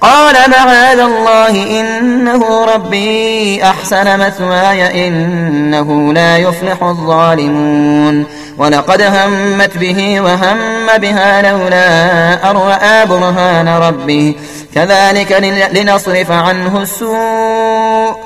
قال معاذ الله إنه ربي أحسن مثواي إنه لا يفلح الظالمون ولقد همت به وهم بها لولا رأى برهان ربه. كذلك لنصرف عنه السوء.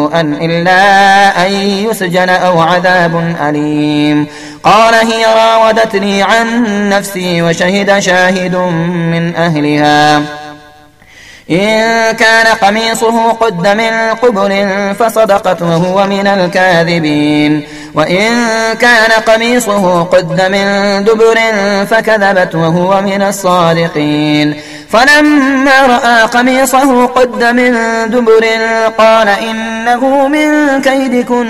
إلا أن يسجن أو عذاب أليم. قال هي راودتني عن نفسي وشهد شاهد من أهلها. إن كان قميصه قد من قبل فصدقت وهو من الكاذبين. وإن كان قميصه قد من دبر فكذبت وهو من الصادقين. فلما رأى قميصه قد من دبر قال إنه من كيدكن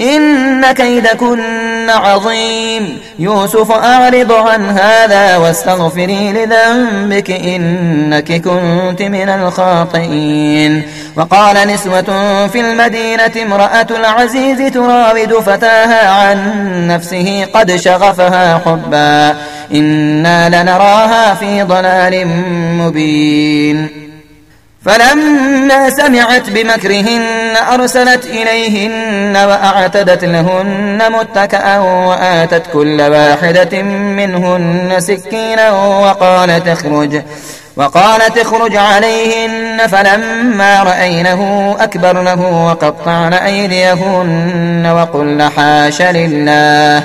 إن كيدكن عظيم. يوسف أعرض عن هذا واستغفري لذنبك إنك كنت من الخاطئين. وقال نسوة في المدينة امرأة العزيز تراود فتاها عن نفسه قد شغفها حبا. إنا لنراها في ضلال مبين فلما سمعت بمكرهن أرسلت إليهن وأعتدت لهن متكأ وآتت كل واحدة منهن سكينا وقالت اخرج وقالت اخرج عليهن فلما رأينه أكبرنه وقطعن أيديهن وقلن حاش لله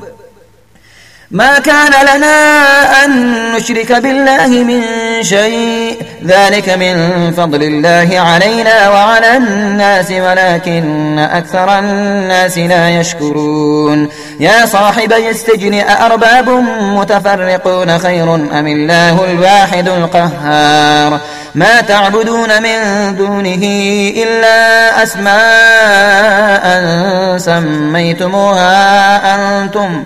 ما كان لنا أن نشرك بالله من شيء. ذلك من فضل الله علينا وعلى الناس ولكن أكثر الناس لا يشكرون. يا صاحبي السجن أأرباب متفرقون خير أم الله الواحد القهار؟ ما تعبدون من دونه إلا أسماء سميتموها أنتم.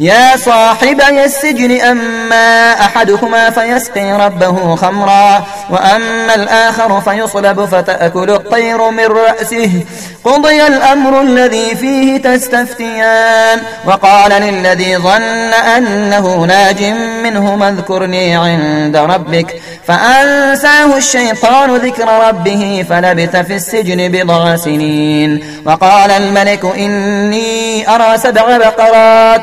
يا صاحبي السجن أما أحدهما فيسقي ربه خمرا وأما الآخر فيصلب فتأكل الطير من رأسه. قضي الأمر الذي فيه تستفتيان. وقال للذي ظن أنه ناج منه اذكرني عند ربك. فأنساه الشيطان ذكر ربه فلبث في السجن بضع سنين. وقال الملك إني أرى سبع بقرات.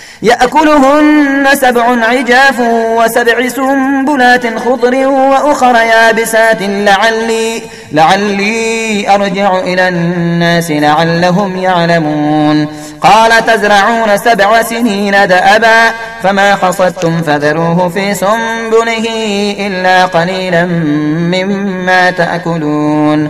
يأكلهن سبع عجاف وسبع سنبلات خضر وأخر يابسات لعلي, لعلي أرجع إلى الناس لعلهم يعلمون. قال تزرعون سبع سنين دأبا فما حصدتم فذروه في سنبله إلا قليلا مما تأكلون.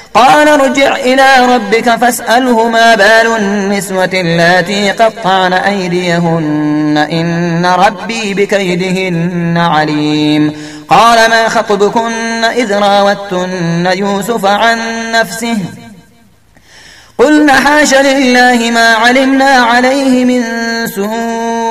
قال ارجع إلى ربك فاسأله ما بال النسوة اللاتي قطعن أيديهن. إن ربي بكيدهن عليم. قال ما خطبكن إذ راوتن يوسف عن نفسه؟ قلنا حاش لله ما علمنا عليه من سوء.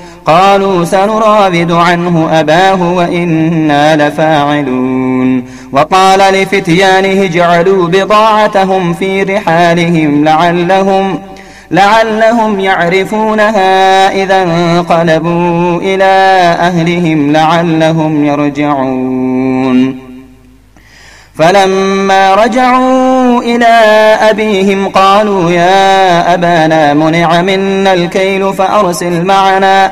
قالوا سنراود عنه أباه وإنا لفاعلون. وقال لفتيانه اجعلوا بضاعتهم في رحالهم لعلهم لعلهم يعرفونها إذا انقلبوا إلى أهلهم لعلهم يرجعون. فلما رجعوا إلى أبيهم قالوا يا أبانا منع منا الكيل فأرسل معنا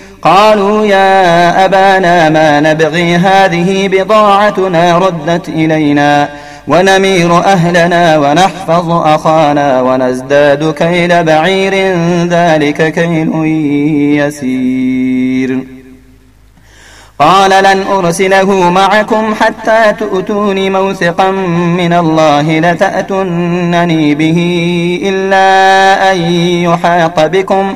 قالوا يا أبانا ما نبغي هذه بضاعتنا ردت إلينا ونمير أهلنا ونحفظ أخانا ونزداد كيل بعير ذلك كيل يسير. قال لن أرسله معكم حتى تؤتون موثقا من الله لتأتنني به إلا أن يحاط بكم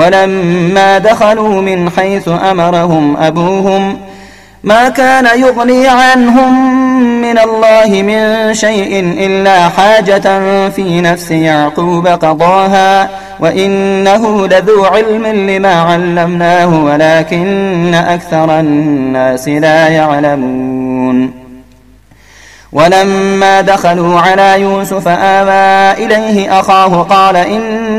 ولما دخلوا من حيث أمرهم أبوهم ما كان يغني عنهم من الله من شيء إلا حاجة في نفس يعقوب قضاها وإنه لذو علم لما علمناه ولكن أكثر الناس لا يعلمون ولما دخلوا على يوسف آوى إليه أخاه قال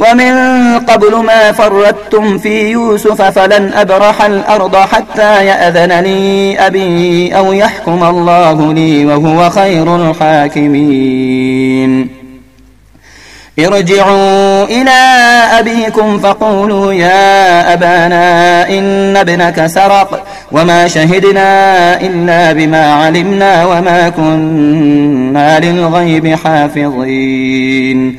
ومن قبل ما فردتم في يوسف فلن أبرح الأرض حتى يأذن لي أبي أو يحكم الله لي وهو خير الحاكمين. ارجعوا إلى أبيكم فقولوا يا أبانا إن ابنك سرق وما شهدنا إلا بما علمنا وما كنا للغيب حافظين.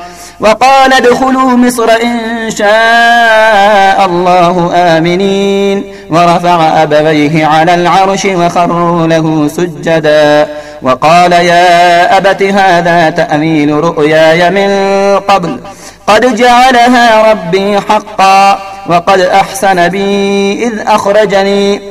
وقال ادخلوا مصر إن شاء الله آمنين. ورفع أبويه على العرش وخروا له سجدا. وقال يا أبت هذا تأميل رؤياي من قبل. قد جعلها ربي حقا وقد أحسن بي إذ أخرجني.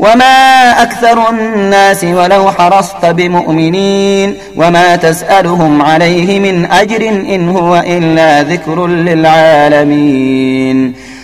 وما أكثر الناس ولو حرصت بمؤمنين وما تسألهم عليه من أجر إن هو إلا ذكر للعالمين